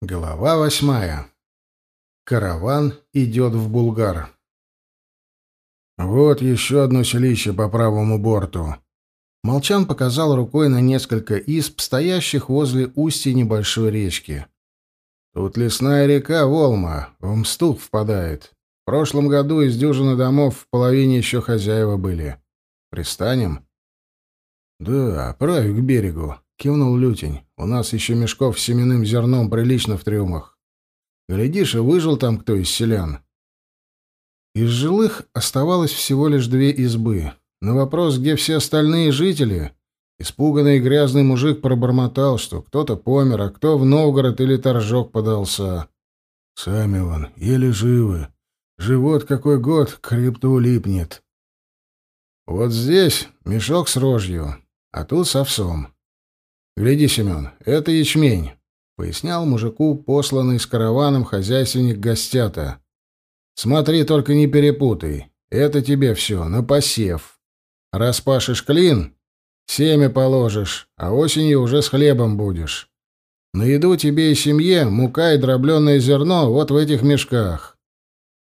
Глава восьмая. Караван идет в Булгар. Вот еще одно селище по правому борту. Молчан показал рукой на несколько исп, стоящих возле устья небольшой речки. Тут лесная река Волма, в Мстук впадает. В прошлом году из дюжины домов в половине еще хозяева были. Пристанем? Да, правь к берегу. Кивнул Лютень. «У нас еще мешков с семенным зерном прилично в трюмах. Глядишь, и выжил там кто из селян». Из жилых оставалось всего лишь две избы. На вопрос, где все остальные жители, испуганный грязный мужик пробормотал, что кто-то помер, а кто в Новгород или Торжок подался. «Сами вон, еле живы. Живот какой год к хребту липнет. Вот здесь мешок с рожью, а тут с овсом. «Гляди, Семен, это ячмень», — пояснял мужику посланный с караваном хозяйственник гостята. «Смотри, только не перепутай. Это тебе все, на посев. Распашешь клин, семя положишь, а осенью уже с хлебом будешь. На еду тебе и семье мука и дробленое зерно вот в этих мешках.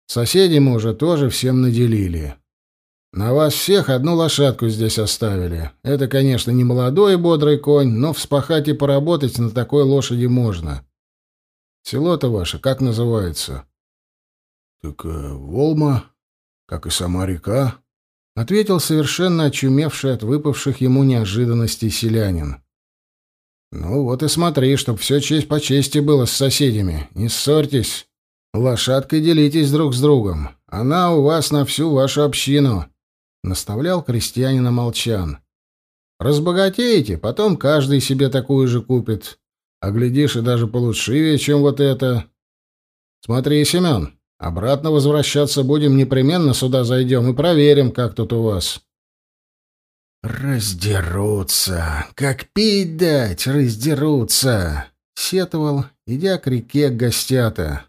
Соседи мы уже тоже всем наделили. На вас всех одну лошадку здесь оставили. Это, конечно, не молодой и бодрый конь, но вспахать и поработать на такой лошади можно. Село-то ваше как называется? Так э, Волма, как и сама река, ответил совершенно очумевший от выпавших ему неожиданностей селянин. Ну вот и смотри, чтоб все честь по чести было с соседями. Не ссорьтесь. Лошадкой делитесь друг с другом. Она у вас на всю вашу общину. — наставлял крестьянина Молчан. «Разбогатеете, потом каждый себе такую же купит. А глядишь, и даже получшивее, чем вот это. Смотри, Семен, обратно возвращаться будем, непременно сюда зайдем и проверим, как тут у вас». «Раздерутся! Как пить дать, раздерутся!» — сетовал, идя к реке гостята.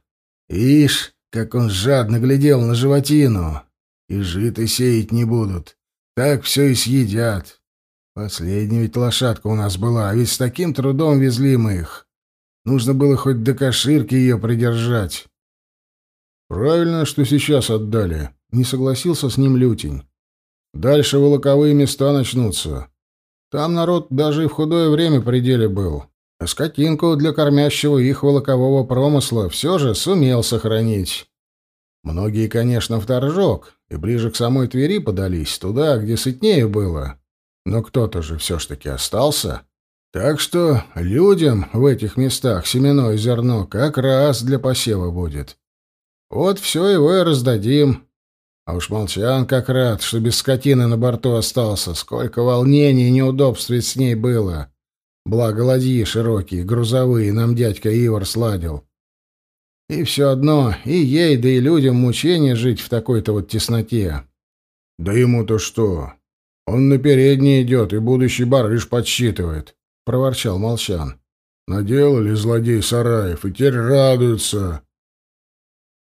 «Ишь, как он жадно глядел на животину! И жито сеять не будут. Так все и съедят. Последняя ведь лошадка у нас была, а ведь с таким трудом везли мы их. Нужно было хоть до коширки ее придержать. Правильно, что сейчас отдали. Не согласился с ним Лютень. Дальше волоковые места начнутся. Там народ даже и в худое время пределе был. А скотинку для кормящего их волокового промысла все же сумел сохранить. Многие, конечно, в торжок и ближе к самой Твери подались, туда, где сытнее было. Но кто-то же все ж таки остался. Так что людям в этих местах семено зерно как раз для посева будет. Вот все его и раздадим. А уж молчан как рад, что без скотины на борту остался. Сколько волнений и неудобств ведь с ней было. Благо ладьи широкие, грузовые, нам дядька Ивар сладил. И все одно, и ей, да и людям мучение жить в такой-то вот тесноте. Да ему-то что? Он на передней идет и будущий барыш подсчитывает, — проворчал Молчан. Наделали злодей сараев, и теперь радуются.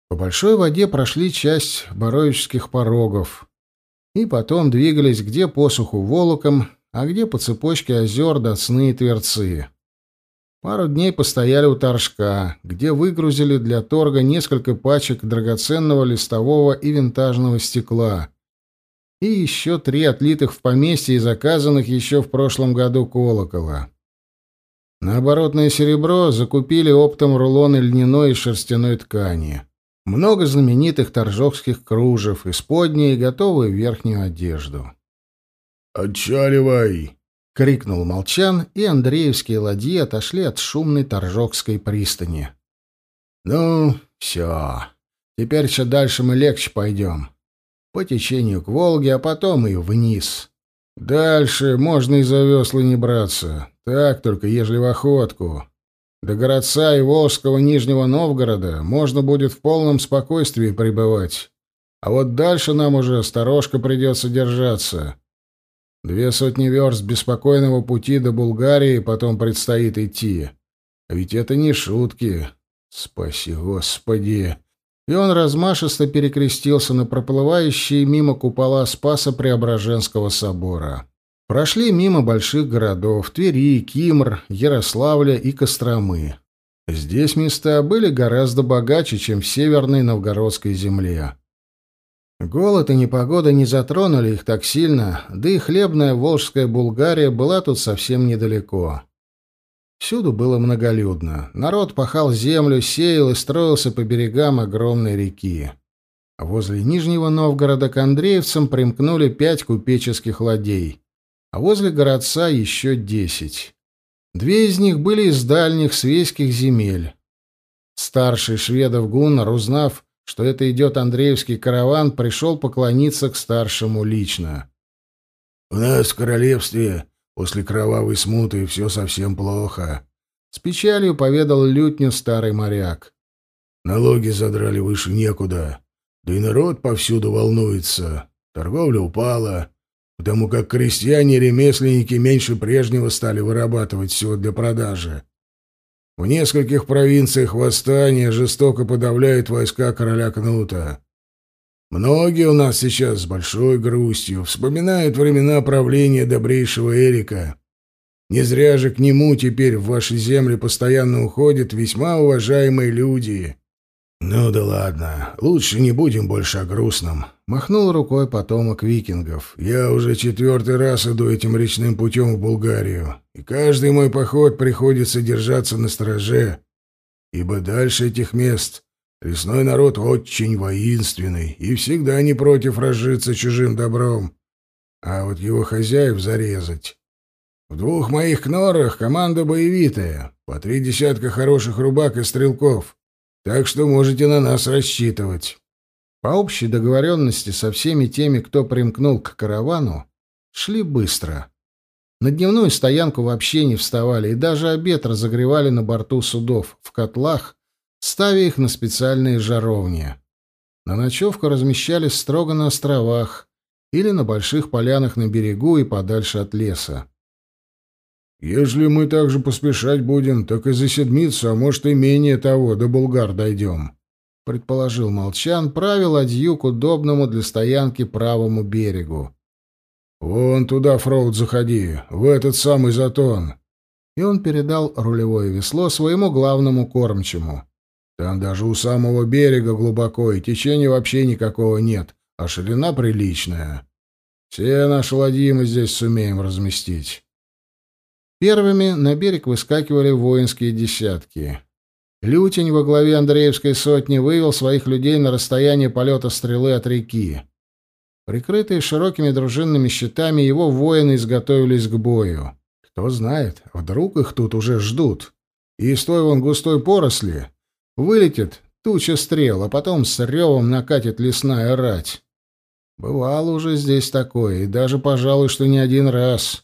По большой воде прошли часть Боровических порогов, и потом двигались где посуху Волоком, а где по цепочке озер до сны и Тверцы. Пару дней постояли у Торжка, где выгрузили для торга несколько пачек драгоценного листового и винтажного стекла. И еще три отлитых в поместье и заказанных еще в прошлом году колокола. На оборотное серебро закупили оптом рулоны льняной и шерстяной ткани. Много знаменитых торжокских кружев, исподние и готовую верхнюю одежду. «Отчаливай!» — крикнул Молчан, и Андреевские ладьи отошли от шумной Торжокской пристани. «Ну, все. Теперь еще дальше мы легче пойдем. По течению к Волге, а потом и вниз. Дальше можно и за весла не браться. Так только, ежели в охотку. До городца и Волжского Нижнего Новгорода можно будет в полном спокойствии пребывать. А вот дальше нам уже сторожка придется держаться». Две сотни верст беспокойного пути до Булгарии потом предстоит идти. А ведь это не шутки. Спаси, Господи!» И он размашисто перекрестился на проплывающие мимо купола Спаса Преображенского собора. Прошли мимо больших городов Твери, Кимр, Ярославля и Костромы. Здесь места были гораздо богаче, чем в северной новгородской земле. Голод и непогода не затронули их так сильно, да и хлебная волжская Булгария была тут совсем недалеко. Всюду было многолюдно. Народ пахал землю, сеял и строился по берегам огромной реки. Возле Нижнего Новгорода к Андреевцам примкнули пять купеческих ладей, а возле городца еще десять. Две из них были из дальних свейских земель. Старший шведов Гуннар, узнав, что это идет Андреевский караван, пришел поклониться к старшему лично. «У нас в королевстве после кровавой смуты все совсем плохо», — с печалью поведал лютню старый моряк. «Налоги задрали выше некуда, да и народ повсюду волнуется. Торговля упала, потому как крестьяне и ремесленники меньше прежнего стали вырабатывать всего для продажи. В нескольких провинциях восстания жестоко подавляют войска короля Кнута. Многие у нас сейчас с большой грустью вспоминают времена правления добрейшего Эрика. Не зря же к нему теперь в ваши земли постоянно уходят весьма уважаемые люди. «Ну да ладно, лучше не будем больше о грустном», — махнул рукой потомок викингов. «Я уже четвертый раз иду этим речным путем в Булгарию, и каждый мой поход приходится держаться на страже, ибо дальше этих мест лесной народ очень воинственный и всегда не против разжиться чужим добром, а вот его хозяев зарезать». В двух моих кнорах команда боевитая, по три десятка хороших рубак и стрелков. Так что можете на нас рассчитывать. По общей договоренности со всеми теми, кто примкнул к каравану, шли быстро. На дневную стоянку вообще не вставали и даже обед разогревали на борту судов, в котлах, ставя их на специальные жаровни. На ночевку размещались строго на островах или на больших полянах на берегу и подальше от леса. Ежели мы так же поспешать будем, так и за седмицу, а может и менее того, до Булгар дойдем», — предположил Молчан, правил ладью к удобному для стоянки правому берегу. «Вон туда, Фроуд, заходи, в этот самый затон». И он передал рулевое весло своему главному кормчему. «Там даже у самого берега глубоко, и течения вообще никакого нет, а ширина приличная. Все наши ладьи мы здесь сумеем разместить». Первыми на берег выскакивали воинские десятки. Лютень во главе Андреевской сотни вывел своих людей на расстояние полета стрелы от реки. Прикрытые широкими дружинными щитами, его воины изготовились к бою. Кто знает, вдруг их тут уже ждут. И той вон густой поросли вылетит туча стрел, а потом с ревом накатит лесная рать. Бывало уже здесь такое, и даже, пожалуй, что не один раз.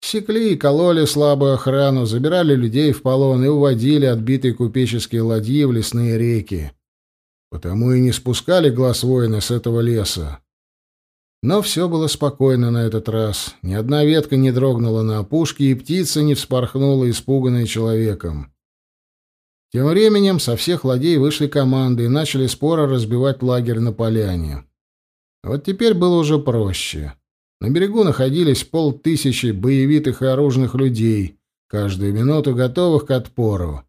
Секли и кололи слабую охрану, забирали людей в полон и уводили отбитые купеческие ладьи в лесные реки. Потому и не спускали глаз воина с этого леса. Но все было спокойно на этот раз. Ни одна ветка не дрогнула на опушке, и птица не вспорхнула, испуганная человеком. Тем временем со всех ладей вышли команды и начали споро разбивать лагерь на поляне. Вот теперь было уже проще. На берегу находились полтысячи боевитых и оружных людей, каждую минуту готовых к отпору.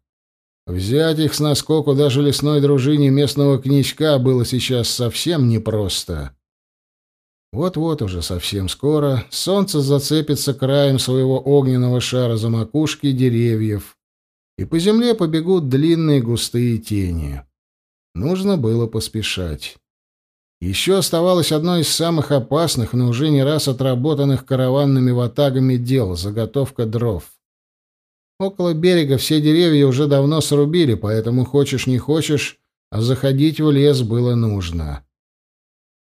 Взять их с наскоку даже лесной дружине местного князька было сейчас совсем непросто. Вот-вот уже совсем скоро солнце зацепится краем своего огненного шара за макушки деревьев, и по земле побегут длинные густые тени. Нужно было поспешать. Еще оставалось одно из самых опасных, но уже не раз отработанных караванными ватагами дел — заготовка дров. Около берега все деревья уже давно срубили, поэтому хочешь не хочешь, а заходить в лес было нужно.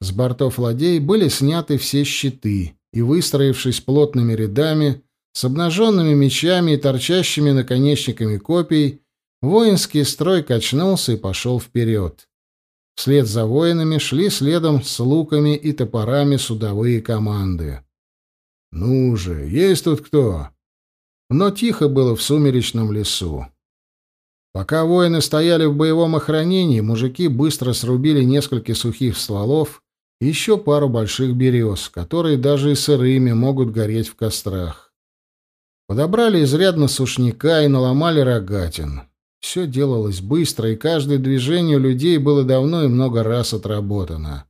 С бортов ладей были сняты все щиты, и, выстроившись плотными рядами, с обнаженными мечами и торчащими наконечниками копий, воинский строй качнулся и пошел вперед. Вслед за воинами шли следом с луками и топорами судовые команды. «Ну же, есть тут кто?» Но тихо было в сумеречном лесу. Пока воины стояли в боевом охранении, мужики быстро срубили несколько сухих стволов и еще пару больших берез, которые даже и сырыми могут гореть в кострах. Подобрали изрядно сушняка и наломали рогатин. Все делалось быстро, и каждое движение людей было давно и много раз отработано.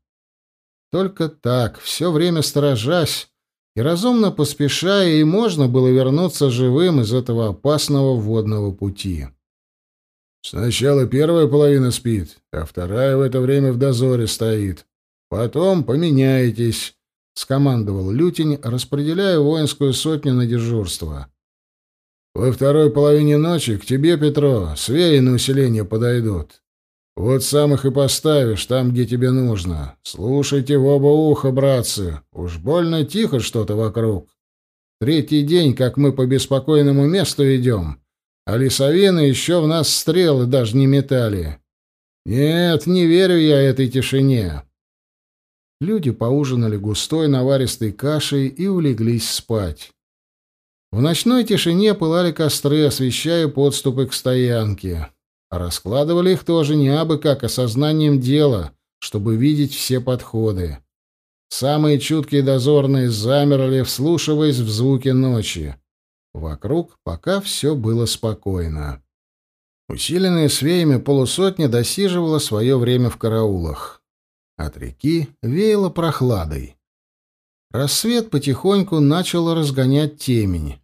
Только так, все время сторожась и разумно поспешая, и можно было вернуться живым из этого опасного водного пути. Сначала первая половина спит, а вторая в это время в дозоре стоит. Потом поменяетесь, — скомандовал Лютень, распределяя воинскую сотню на дежурство. Во второй половине ночи к тебе, Петро, свеи на усиление подойдут. Вот сам их и поставишь там, где тебе нужно. Слушайте в оба уха, братцы. Уж больно тихо что-то вокруг. Третий день, как мы по беспокойному месту идем, а лесовины еще в нас стрелы даже не метали. Нет, не верю я этой тишине. Люди поужинали густой наваристой кашей и улеглись спать. В ночной тишине пылали костры, освещая подступы к стоянке. Раскладывали их тоже не абы как, а сознанием дела, чтобы видеть все подходы. Самые чуткие дозорные замерли, вслушиваясь в звуки ночи. Вокруг пока все было спокойно. Усиленная свеями полусотня досиживала свое время в караулах. От реки веяло прохладой. Рассвет потихоньку начал разгонять темень.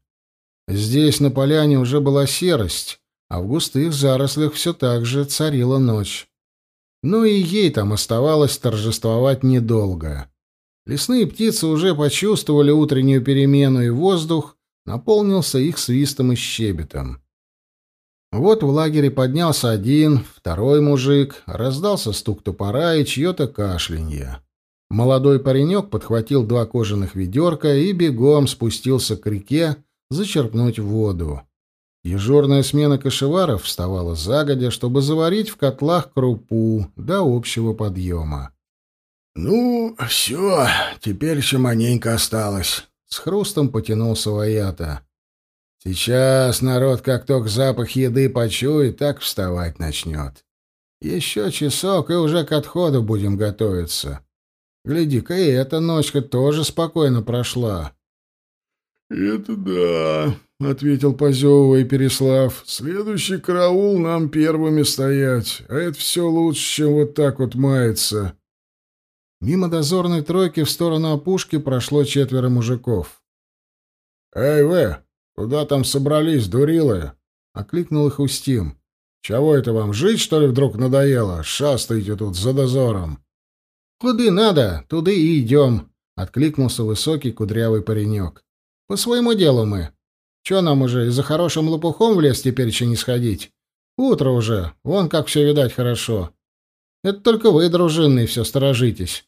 Здесь на поляне уже была серость, а в густых зарослях все так же царила ночь. Но и ей там оставалось торжествовать недолго. Лесные птицы уже почувствовали утреннюю перемену, и воздух наполнился их свистом и щебетом. Вот в лагере поднялся один, второй мужик, раздался стук топора и чье-то кашлянье. Молодой паренек подхватил два кожаных ведерка и бегом спустился к реке зачерпнуть воду. Дежурная смена кошеваров вставала загодя, чтобы заварить в котлах крупу до общего подъема. — Ну, все, теперь еще маненько осталось. С хрустом потянулся Ваята. — Сейчас народ, как только запах еды почует, так вставать начнет. Еще часок, и уже к отходу будем готовиться. Гляди-ка, и эта ночка тоже спокойно прошла. — Это да, — ответил, позевывая Переслав. — Следующий караул нам первыми стоять, а это все лучше, чем вот так вот мается. Мимо дозорной тройки в сторону опушки прошло четверо мужиков. — Эй, вы, куда там собрались, дурилы? — окликнул их Устим. — Чего это вам, жить, что ли, вдруг надоело? Шастаете тут за дозором. — Куды надо, туды и идем, — откликнулся высокий кудрявый паренек. — По своему делу мы. Че нам уже, за хорошим лопухом в лес теперь еще не сходить? Утро уже, вон как все видать хорошо. Это только вы, дружинные, все сторожитесь.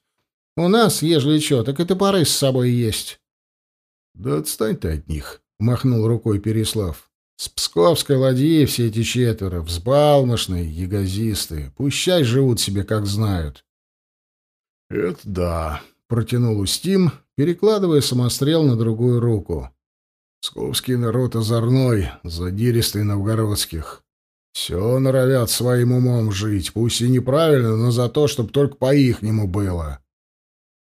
У нас, ежели что, так и топоры с собой есть. — Да отстань ты от них, — махнул рукой Переслав. — С псковской ладьи все эти четверо, взбалмошные, ягозистые. Пущай живут себе, как знают. — Это да, — протянул Устим, перекладывая самострел на другую руку. Псковский народ озорной, задиристый новгородских. Все норовят своим умом жить, пусть и неправильно, но за то, чтобы только по-ихнему было.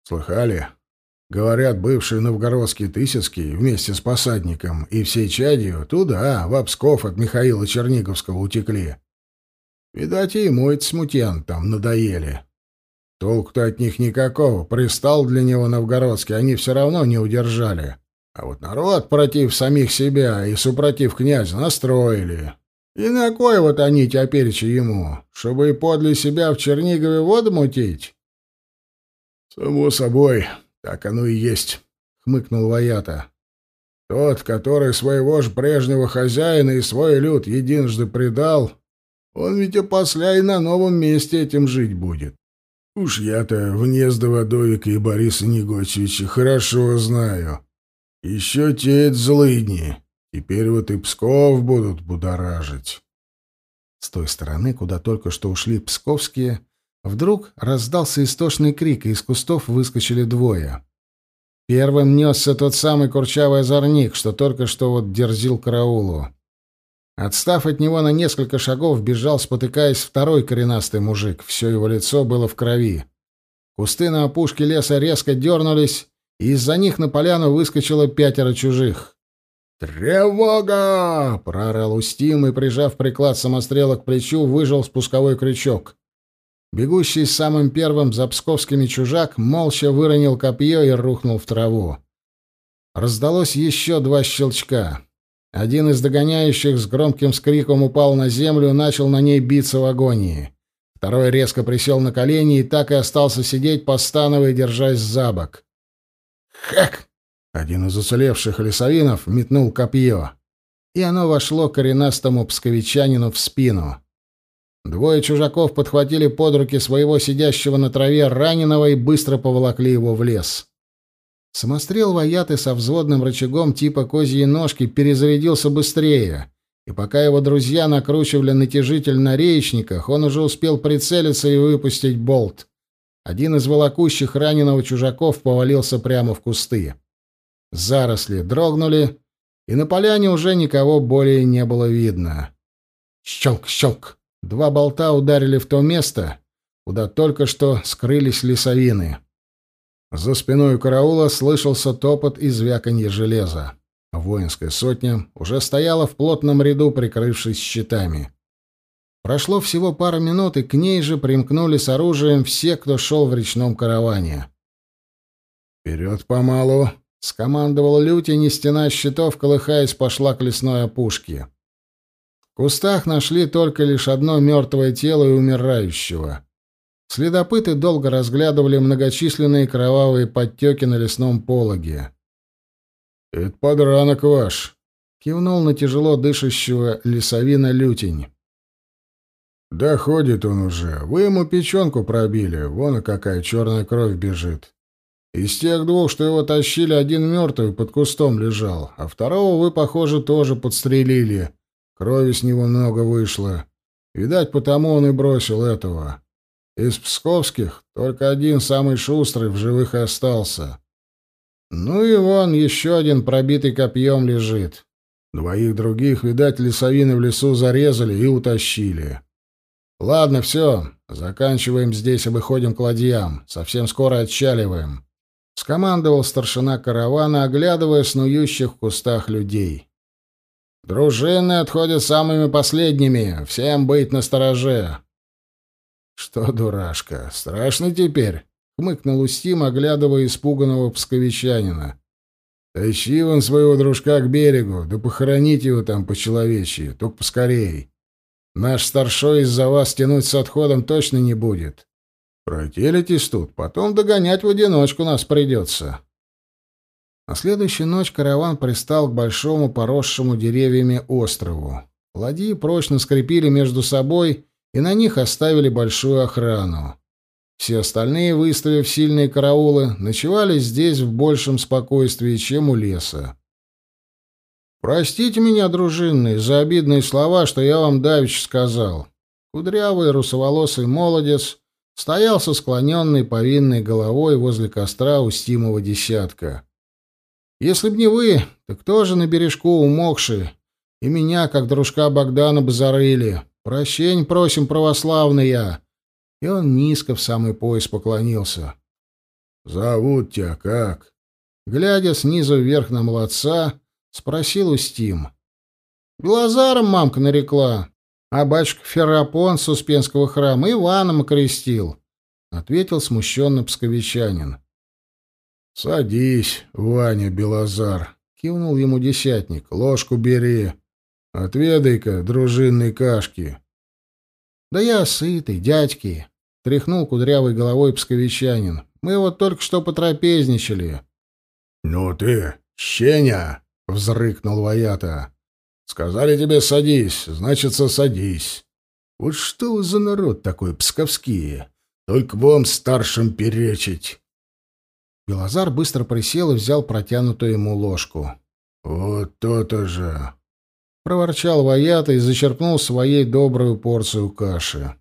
Слыхали? Говорят, бывшие новгородские Тысяцкие вместе с посадником и всей чадью туда, в Псков от Михаила Черниговского утекли. Видать, и ему эти смутьян там надоели. Толку-то от них никакого, пристал для него новгородский, они все равно не удержали. А вот народ против самих себя и супротив князя настроили. И на кой вот они теперь ему? Чтобы и подле себя в Чернигове воду мутить? — Само собой, так оно и есть, — хмыкнул Ваята. — Тот, который своего же прежнего хозяина и свой люд единожды предал, он ведь опосля и на новом месте этим жить будет. Уж я-то внезда Водовика и Бориса Негочевича хорошо знаю. Еще те злыдни. Теперь вот и Псков будут будоражить. С той стороны, куда только что ушли псковские, вдруг раздался истошный крик, и из кустов выскочили двое. Первым несся тот самый курчавый озорник, что только что вот дерзил караулу. Отстав от него на несколько шагов, бежал, спотыкаясь, второй коренастый мужик. Все его лицо было в крови. Кусты на опушке леса резко дернулись, и из-за них на поляну выскочило пятеро чужих. «Тревога!» — проорал Устим и, прижав приклад самострела к плечу, выжал спусковой крючок. Бегущий самым первым за псковскими чужак молча выронил копье и рухнул в траву. Раздалось еще два щелчка. Один из догоняющих с громким скриком упал на землю начал на ней биться в агонии. Второй резко присел на колени и так и остался сидеть, постановая, держась за бок. «Хэк!» Один из уцелевших лесовинов метнул копье, и оно вошло коренастому псковичанину в спину. Двое чужаков подхватили под руки своего сидящего на траве раненого и быстро поволокли его в лес. Самострел Ваяты со взводным рычагом типа козьей ножки перезарядился быстрее, и пока его друзья накручивали натяжитель на реечниках, он уже успел прицелиться и выпустить болт. Один из волокущих раненого чужаков повалился прямо в кусты. Заросли дрогнули, и на поляне уже никого более не было видно. Щелк, щелк. Два болта ударили в то место, куда только что скрылись лесовины. За спиной караула слышался топот и звяканье железа. Воинская сотня уже стояла в плотном ряду, прикрывшись щитами. Прошло всего пара минут, и к ней же примкнули с оружием все, кто шел в речном караване. «Вперед помалу!» — скомандовал Лютень, и стена щитов, колыхаясь, пошла к лесной опушке. В кустах нашли только лишь одно мертвое тело и умирающего. Следопыты долго разглядывали многочисленные кровавые подтеки на лесном пологе. «Это подранок ваш», — кивнул на тяжело дышащего лесовина лютень. «Да ходит он уже. Вы ему печенку пробили. Вон какая черная кровь бежит. Из тех двух, что его тащили, один мертвый под кустом лежал, а второго вы, похоже, тоже подстрелили. Крови с него много вышло. Видать, потому он и бросил этого. Из псковских только один самый шустрый в живых и остался. Ну и вон еще один пробитый копьем лежит. Двоих других, видать, лесовины в лесу зарезали и утащили. Ладно, все, заканчиваем здесь и выходим к ладьям. Совсем скоро отчаливаем. Скомандовал старшина каравана, оглядывая снующих в кустах людей. Дружины отходят самыми последними. Всем быть настороже. Что, дурашка, страшно теперь? Хмыкнул Устим, оглядывая испуганного псковичанина. Тащи вон своего дружка к берегу, да похоронить его там по-человечьи, только поскорей. Наш старшой из-за вас тянуть с отходом точно не будет. Протелитесь тут, потом догонять в одиночку нас придется. На следующую ночь караван пристал к большому поросшему деревьями острову. Ладьи прочно скрепили между собой и на них оставили большую охрану. Все остальные, выставив сильные караулы, ночевали здесь в большем спокойствии, чем у леса. «Простите меня, дружинные, за обидные слова, что я вам давеча сказал». Кудрявый русоволосый молодец стоял со склоненной повинной головой возле костра у Стимова десятка. Если б не вы, так кто же на бережку умокши? И меня, как дружка Богдана, бы зарыли. Прощень просим, православные!» И он низко в самый пояс поклонился. «Зовут тебя как?» Глядя снизу вверх на молодца, спросил Устим. «Глазаром мамка нарекла, а батюшка Ферапон с Успенского храма Иваном окрестил», — ответил смущенно псковичанин. «Садись, Ваня Белозар», — кивнул ему десятник. «Ложку бери. Отведай-ка дружинной кашки». «Да я сытый, дядьки», — тряхнул кудрявой головой псковичанин. «Мы вот только что потрапезничали». «Ну ты, щеня!» — взрыкнул Ваята. «Сказали тебе садись, значит, садись. Вот что вы за народ такой, псковские? Только вам старшим перечить». Белозар быстро присел и взял протянутую ему ложку. «Вот то-то же!» — проворчал Ваята и зачерпнул своей добрую порцию каши.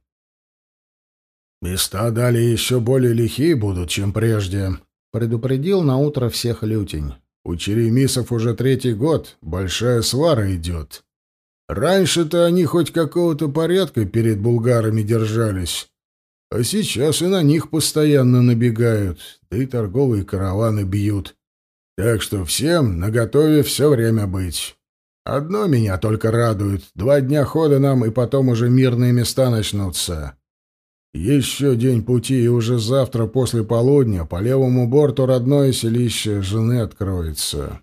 «Места дали еще более лихие будут, чем прежде», — предупредил наутро всех лютень. «У черемисов уже третий год, большая свара идет. Раньше-то они хоть какого-то порядка перед булгарами держались, а сейчас и на них постоянно набегают, да и торговые караваны бьют. Так что всем наготове все время быть. Одно меня только радует. Два дня хода нам, и потом уже мирные места начнутся. Еще день пути, и уже завтра после полудня по левому борту родное селище жены откроется.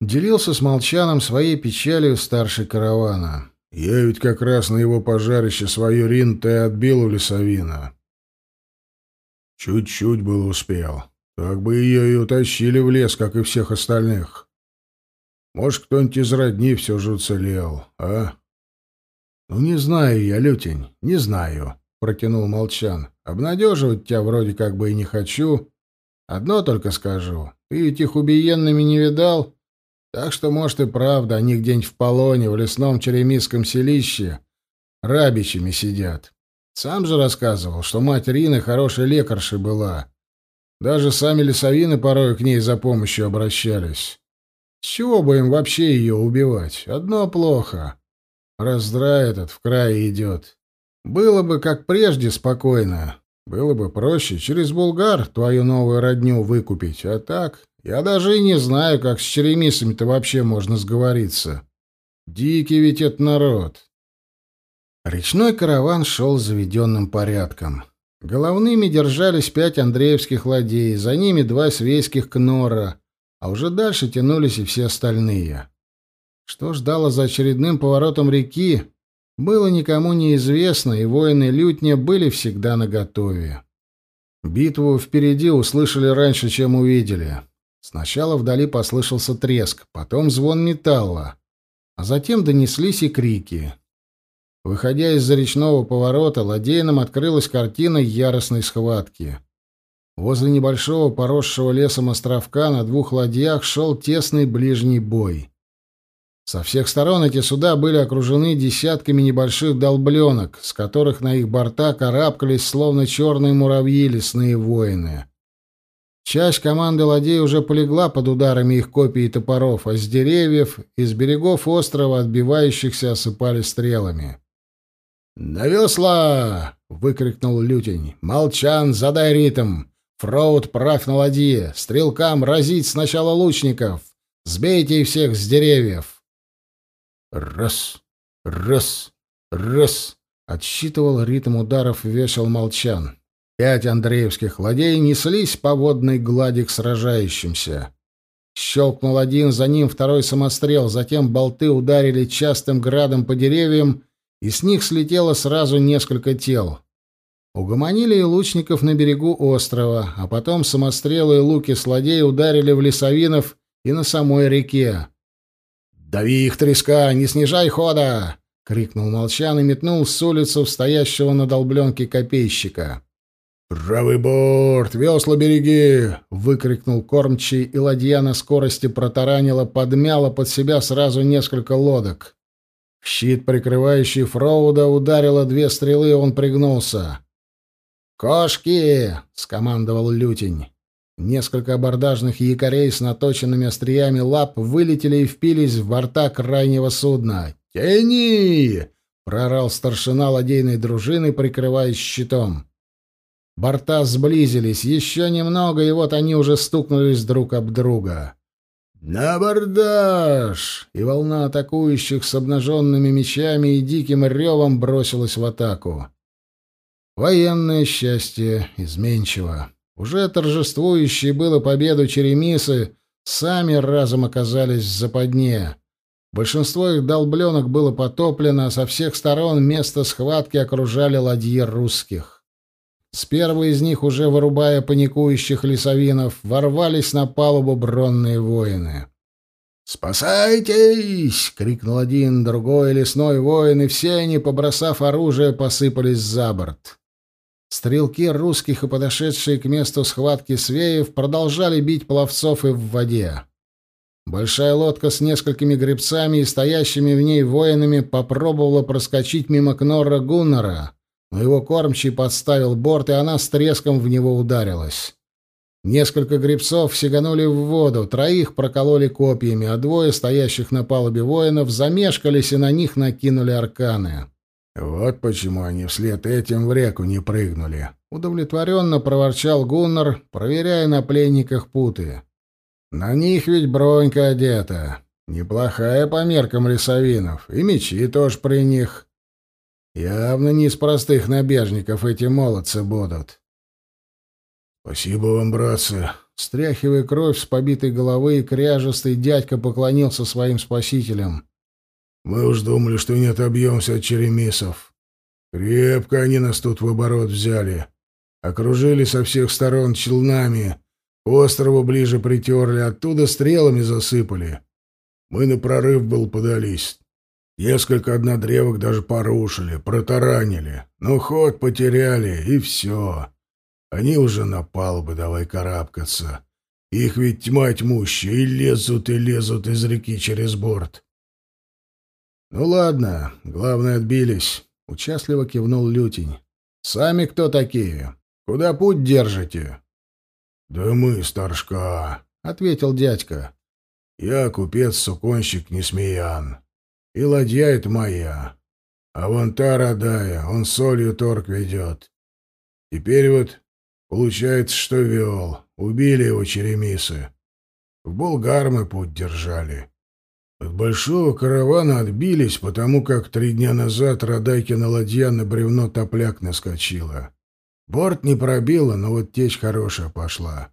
Делился с Молчаном своей печалью старший каравана. Я ведь как раз на его пожарище свою рин-то и отбил у лесовина. Чуть-чуть было успел. Так бы ее и утащили в лес, как и всех остальных. Может, кто-нибудь из родни все же уцелел, а? — Ну, не знаю я, Лютень, не знаю, — протянул Молчан. — Обнадеживать тебя вроде как бы и не хочу. Одно только скажу. Ты ведь их убиенными не видал? Так что, может, и правда, они где-нибудь в полоне, в лесном черемисском селище, рабичами сидят. Сам же рассказывал, что мать Рины хорошей лекаршей была. Даже сами лесовины порой к ней за помощью обращались. Чего бы им вообще ее убивать? Одно плохо. Раздрай этот в крае идет. Было бы, как прежде, спокойно. Было бы проще через Булгар твою новую родню выкупить. А так, я даже и не знаю, как с черемисами-то вообще можно сговориться. Дикий ведь этот народ. Речной караван шел заведенным порядком. Головными держались пять андреевских ладей, за ними два свейских кнора, а уже дальше тянулись и все остальные. Что ждало за очередным поворотом реки, было никому неизвестно, и воины лютня были всегда наготове. Битву впереди услышали раньше, чем увидели. Сначала вдали послышался треск, потом звон металла, а затем донеслись и крики. Выходя из-за речного поворота, ладейным открылась картина яростной схватки. Возле небольшого поросшего лесом островка на двух ладьях шел тесный ближний бой. Со всех сторон эти суда были окружены десятками небольших долбленок, с которых на их борта карабкались, словно черные муравьи, лесные воины. Часть команды ладей уже полегла под ударами их копий и топоров, а с деревьев и с берегов острова отбивающихся осыпали стрелами. «На весла!» — выкрикнул Лютень. «Молчан, задай ритм! Фроуд, правь на ладье! Стрелкам разить сначала лучников! Сбейте их всех с деревьев!» «Раз, раз, раз!» — отсчитывал ритм ударов вешал Молчан. Пять андреевских ладей неслись по водной глади к сражающимся. Щелкнул один, за ним второй самострел, затем болты ударили частым градом по деревьям, и с них слетело сразу несколько тел. Угомонили и лучников на берегу острова, а потом самострелы и луки злодеи ударили в лесовинов и на самой реке. «Дави их, треска! Не снижай хода!» — крикнул Молчан и метнул с улицу стоящего на долбленке копейщика. «Правый борт! Весла береги!» — выкрикнул кормчий, и ладья на скорости протаранила, подмяла под себя сразу несколько лодок. Щит, прикрывающий Фроуда, ударило две стрелы, он пригнулся. «Кошки!» — скомандовал Лютень. Несколько абордажных якорей с наточенными остриями лап вылетели и впились в борта крайнего судна. «Тяни!» — прорал старшина ладейной дружины, прикрываясь щитом. Борта сблизились еще немного, и вот они уже стукнулись друг об друга. «На бордаж!» И волна атакующих с обнаженными мечами и диким ревом бросилась в атаку. Военное счастье изменчиво. Уже торжествующие было победу черемисы сами разом оказались в западне. Большинство их долбленок было потоплено, а со всех сторон место схватки окружали ладьи русских. С первой из них, уже вырубая паникующих лесовинов, ворвались на палубу бронные воины. «Спасайтесь!» — крикнул один, другой лесной воин, и все они, побросав оружие, посыпались за борт. Стрелки русских и подошедшие к месту схватки свеев продолжали бить пловцов и в воде. Большая лодка с несколькими гребцами и стоящими в ней воинами попробовала проскочить мимо Кнорра Гуннера, но его кормчий подставил борт, и она с треском в него ударилась. Несколько гребцов сиганули в воду, троих прокололи копьями, а двое стоящих на палубе воинов замешкались и на них накинули арканы. «Вот почему они вслед этим в реку не прыгнули», — удовлетворенно проворчал Гуннар, проверяя на пленниках путы. «На них ведь бронька одета. Неплохая по меркам лесовинов, и мечи тоже при них. Явно не из простых набежников эти молодцы будут. Спасибо вам, братцы. Стряхивая кровь с побитой головы, кряжестый дядька поклонился своим спасителям. Мы уж думали, что не отобьемся от черемисов. Крепко они нас тут в оборот взяли. Окружили со всех сторон челнами. К острову ближе притерли, оттуда стрелами засыпали. Мы на прорыв был подались. Несколько однодревок даже порушили, протаранили. Но ход потеряли, и все. Они уже на палубы давай карабкаться. Их ведь тьма тьмущая, и лезут, и лезут из реки через борт. «Ну ладно, главное, отбились», — участливо кивнул Лютень. «Сами кто такие? Куда путь держите?» «Да мы, старшка», — ответил дядька. «Я купец-суконщик Несмеян. И ладья это моя. А вон та родая, он солью торг ведет. Теперь вот получается, что вел. Убили его черемисы. В Булгар мы путь держали. От большого каравана отбились, потому как три дня назад Радайкина ладья на бревно топляк наскочила. Борт не пробило, но вот течь хорошая пошла.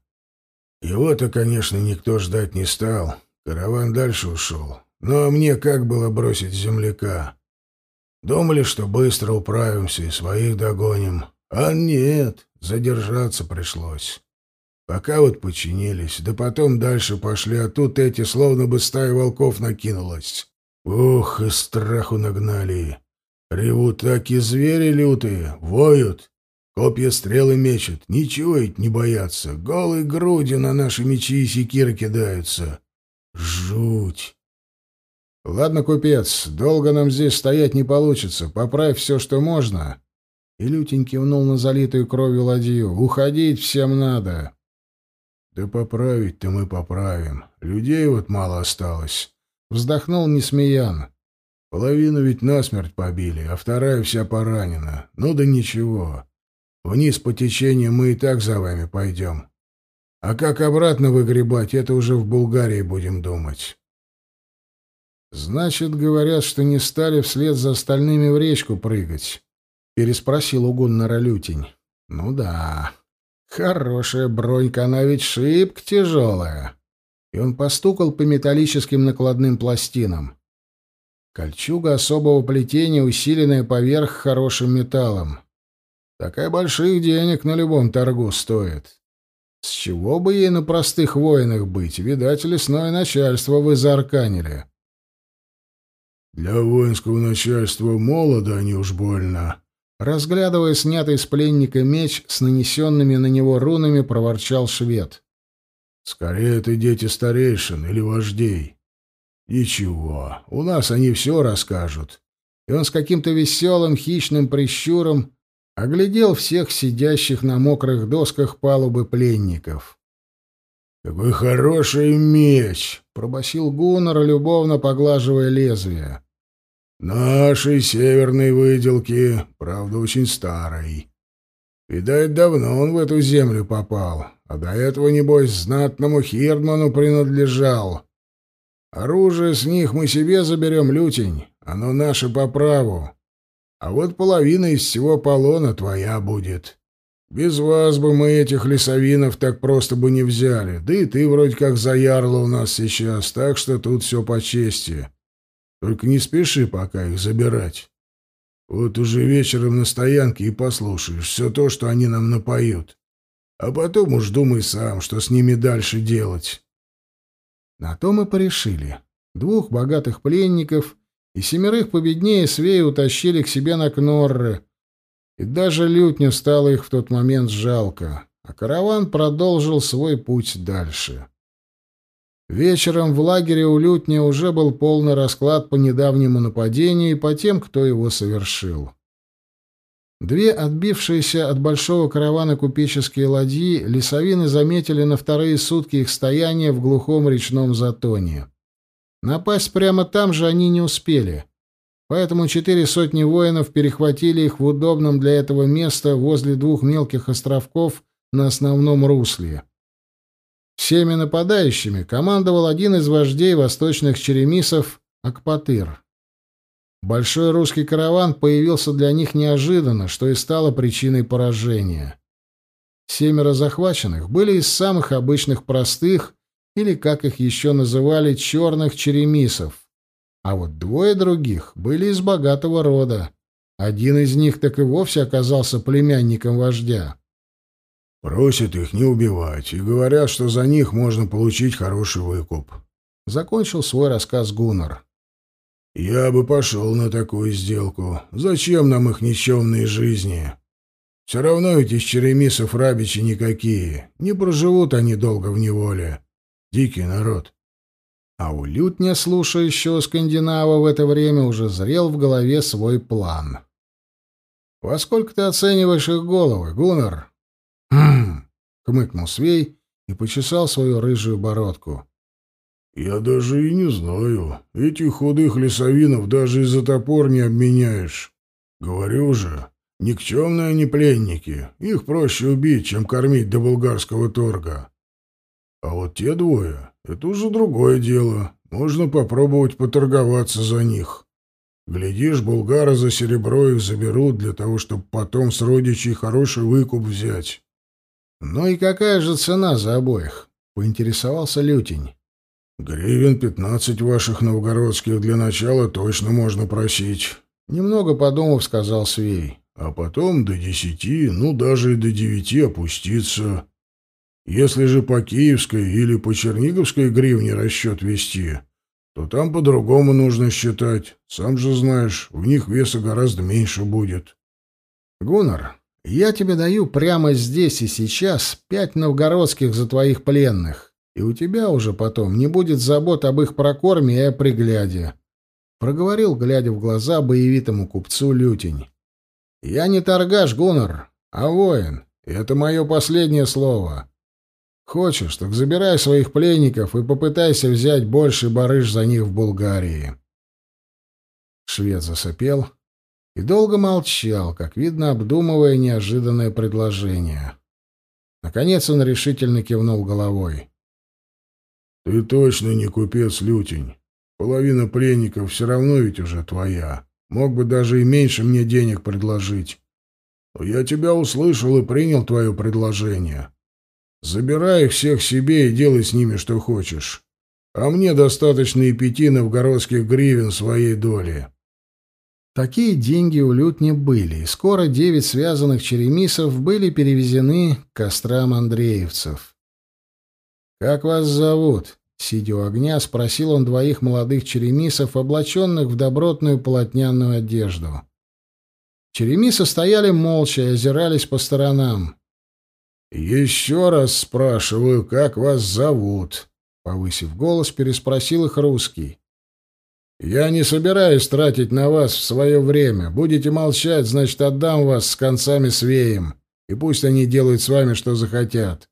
Его-то, конечно, никто ждать не стал. Караван дальше ушел. Но мне как было бросить земляка? Думали, что быстро управимся и своих догоним. А нет, задержаться пришлось. Пока вот починились, да потом дальше пошли, а тут эти словно бы стая волков накинулась. Ух, и страху нагнали. Ревут так и звери лютые, воют. Копья стрелы мечут, ничего ведь не боятся. Голой грудью на наши мечи и секиры кидаются. Жуть. Ладно, купец, долго нам здесь стоять не получится. Поправь все, что можно. И Лютень кивнул на залитую кровью ладью. Уходить всем надо. Да поправить-то мы поправим. Людей вот мало осталось. Вздохнул Несмеян. Половину ведь насмерть побили, а вторая вся поранена. Ну да ничего. Вниз по течению мы и так за вами пойдем. А как обратно выгребать, это уже в Булгарии будем думать. Значит, говорят, что не стали вслед за остальными в речку прыгать. Переспросил у Гуннара Лютень. Ну да. Хорошая бронька, она ведь шибко тяжелая. И он постукал по металлическим накладным пластинам. Кольчуга особого плетения, усиленная поверх хорошим металлом. Такая больших денег на любом торгу стоит. С чего бы ей на простых воинах быть? Видать, лесное начальство вы заарканили. Для воинского начальства молодо они уж больно, Разглядывая снятый с пленника меч с нанесенными на него рунами, проворчал швед. «Скорее это дети старейшин или вождей. Ничего, у нас они все расскажут». И он с каким-то веселым хищным прищуром оглядел всех сидящих на мокрых досках палубы пленников. «Какой хороший меч!» — пробасил Гуннар, любовно поглаживая лезвие. Нашей северной выделки, правда, очень старой. Видать, давно он в эту землю попал, а до этого, небось, знатному Хирдману принадлежал. Оружие с них мы себе заберем, лютень, оно наше по праву. А вот половина из всего полона твоя будет. Без вас бы мы этих лесовинов так просто бы не взяли, да и ты вроде как за ярла у нас сейчас, так что тут все по чести. Только не спеши пока их забирать. Вот уже вечером на стоянке и послушаешь все то, что они нам напоют. А потом уж думай сам, что с ними дальше делать. На то мы порешили. Двух богатых пленников и семерых победнее свеи утащили к себе на Кнорры. И даже лютню стало их в тот момент жалко, а караван продолжил свой путь дальше. Вечером в лагере у Лютня уже был полный расклад по недавнему нападению и по тем, кто его совершил. Две отбившиеся от большого каравана купеческие ладьи лесовины заметили на вторые сутки их стояния в глухом речном затоне. Напасть прямо там же они не успели, поэтому четыре сотни воинов перехватили их в удобном для этого места возле двух мелких островков на основном русле. Всеми нападающими командовал один из вождей восточных черемисов Акпатыр. Большой русский караван появился для них неожиданно, что и стало причиной поражения. Семеро захваченных были из самых обычных простых, или, как их еще называли, черных черемисов. А вот двое других были из богатого рода. Один из них так и вовсе оказался племянником вождя. Просят их не убивать и говорят, что за них можно получить хороший выкуп. Закончил свой рассказ Гуннар. Я бы пошел на такую сделку. Зачем нам их нищемные жизни? Все равно ведь из черемисов рабичи никакие. Не проживут они долго в неволе. Дикий народ. А у лютня, слушающего скандинава, в это время уже зрел в голове свой план. «Во сколько ты оцениваешь их головы, Гуннар?» «Хм!» — хмыкнул Свей и почесал свою рыжую бородку. «Я даже и не знаю. Этих худых лесовинов даже из-за топор не обменяешь. Говорю же, никчемные они пленники. Их проще убить, чем кормить до булгарского торга. А вот те двое — это уже другое дело. Можно попробовать поторговаться за них. Глядишь, булгары за серебро их заберут для того, чтобы потом с родичей хороший выкуп взять». «Ну и какая же цена за обоих?» — поинтересовался Лютень. «Гривен пятнадцать ваших новгородских для начала точно можно просить», — немного подумав, сказал Свей. «А потом до десяти, ну даже и до девяти опуститься. Если же по киевской или по черниговской гривне расчет вести, то там по-другому нужно считать. Сам же знаешь, в них веса гораздо меньше будет». «Гуннар, я тебе даю прямо здесь и сейчас пять новгородских за твоих пленных, и у тебя уже потом не будет забот об их прокорме и о пригляде», — проговорил, глядя в глаза боевитому купцу Лютень. «Я не торгаш, Гуннар, а воин, это мое последнее слово. Хочешь, так забирай своих пленников и попытайся взять больше барыш за них в Булгарии». Швед засопел, и долго молчал, как видно, обдумывая неожиданное предложение. Наконец он решительно кивнул головой. «Ты точно не купец, Лютень. Половина пленников все равно ведь уже твоя. Мог бы даже и меньше мне денег предложить. Но я тебя услышал и принял твое предложение. Забирай их всех себе и делай с ними что хочешь. А мне достаточно и пяти новгородских гривен своей доли». Такие деньги у лютни были, и скоро девять связанных черемисов были перевезены к кострам андреевцев. «Как вас зовут?» — сидя у огня, спросил он двоих молодых черемисов, облаченных в добротную полотняную одежду. Черемисы стояли молча и озирались по сторонам. «Еще раз спрашиваю, как вас зовут?» — повысив голос, переспросил их русский. Я не собираюсь тратить на вас свое время. Будете молчать, значит, отдам вас с концами свеем, и пусть они делают с вами, что захотят.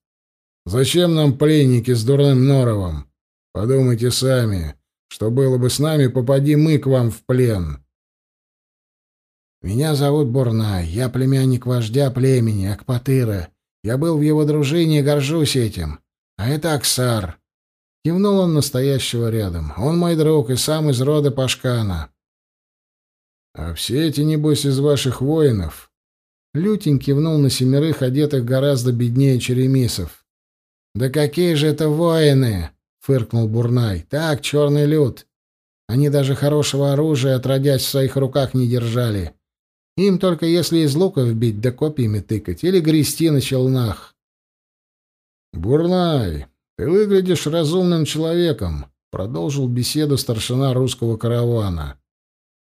Зачем нам пленники с дурным норовом? Подумайте сами, что было бы с нами, попади мы к вам в плен. Меня зовут Бурнай, я племянник вождя племени Акпатыра. Я был в его дружине и горжусь этим. А это Аксар. Кивнул он настоящего рядом. Он мой друг и сам из рода Пашкана. А все эти, небось, из ваших воинов? Лютень кивнул на семерых, одетых гораздо беднее черемисов. Да какие же это воины! фыркнул Бурнай. Так, черный люд. Они даже хорошего оружия, отродясь в своих руках, не держали. Им только если из луков бить да копьями тыкать или грести на челнах. «Бурнай, «Ты выглядишь разумным человеком», — продолжил беседу старшина русского каравана.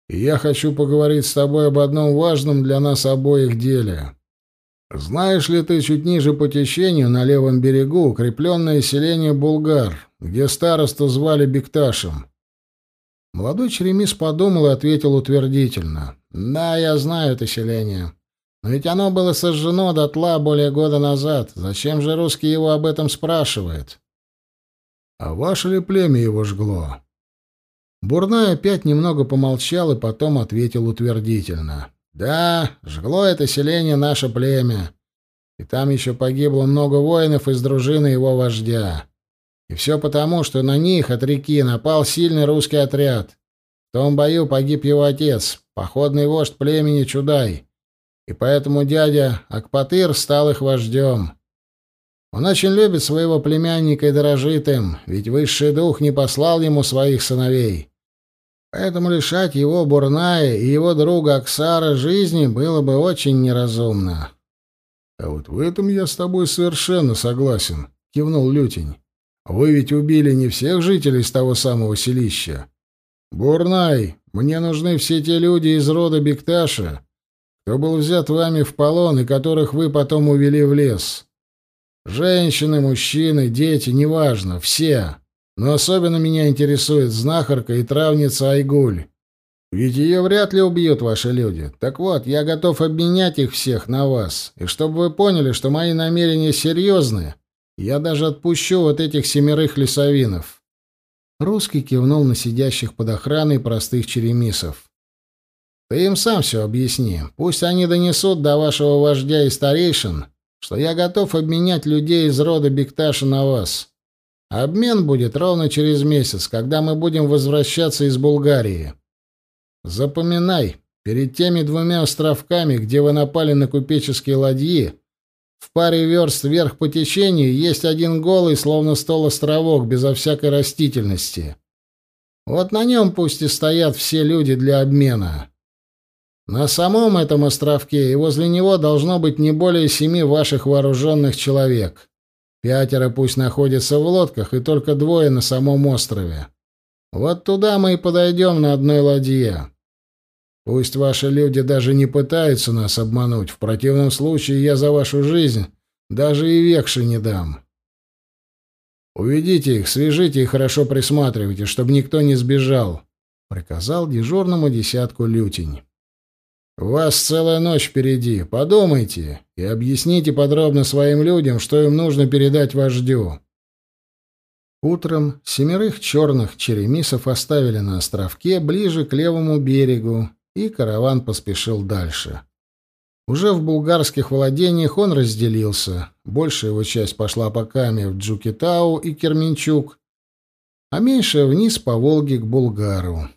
«И я хочу поговорить с тобой об одном важном для нас обоих деле. Знаешь ли ты чуть ниже по течению, на левом берегу, укрепленное селение Булгар, где старосту звали Бекташем?» Молодой черемис подумал и ответил утвердительно. «Да, я знаю это селение. Но ведь оно было сожжено дотла более года назад. Зачем же русский его об этом спрашивает? А ваше ли племя его жгло? Бурной опять немного помолчал и потом ответил утвердительно. Да, жгло это селение наше племя. И там еще погибло много воинов из дружины его вождя. И все потому, что на них от реки напал сильный русский отряд. В том бою погиб его отец, походный вождь племени Чудай. И поэтому дядя Акпатыр стал их вождем. Он очень любит своего племянника и дорожит им, ведь высший дух не послал ему своих сыновей. Поэтому лишать его Бурная и его друга Аксара жизни было бы очень неразумно. — А вот в этом я с тобой совершенно согласен, — кивнул Лютень. — Вы ведь убили не всех жителей с того самого селища. Бурнай, мне нужны все те люди из рода Бекташа, кто был взят вами в полон и которых вы потом увели в лес. Женщины, мужчины, дети, неважно, все. Но особенно меня интересует знахарка и травница Айгуль. Ведь ее вряд ли убьют ваши люди. Так вот, я готов обменять их всех на вас. И чтобы вы поняли, что мои намерения серьезны, я даже отпущу вот этих семерых лесовинов». Русский кивнул на сидящих под охраной простых черемисов. «Ты им сам все объясни. Пусть они донесут до вашего вождя и старейшин, что я готов обменять людей из рода Бекташа на вас. Обмен будет ровно через месяц, когда мы будем возвращаться из Булгарии. Запоминай, перед теми двумя островками, где вы напали на купеческие ладьи, в паре верст вверх по течению есть один голый, словно стол островок, безо всякой растительности. Вот на нем пусть и стоят все люди для обмена. На самом этом островке и возле него должно быть не более семи ваших вооруженных человек. Пятеро пусть находятся в лодках, и только двое на самом острове. Вот туда мы и подойдем на одной ладье. Пусть ваши люди даже не пытаются нас обмануть. В противном случае я за вашу жизнь даже и векши не дам. Уведите их, свяжите и хорошо присматривайте, чтобы никто не сбежал, — приказал дежурному десятку лютень. У вас целая ночь впереди. Подумайте и объясните подробно своим людям, что им нужно передать вождю. Утром семерых черных черемисов оставили на островке ближе к левому берегу, и караван поспешил дальше. Уже в булгарских владениях он разделился. Большая его часть пошла по Каме в Джукитау и Керменчук, а меньшая вниз по Волге к Булгару.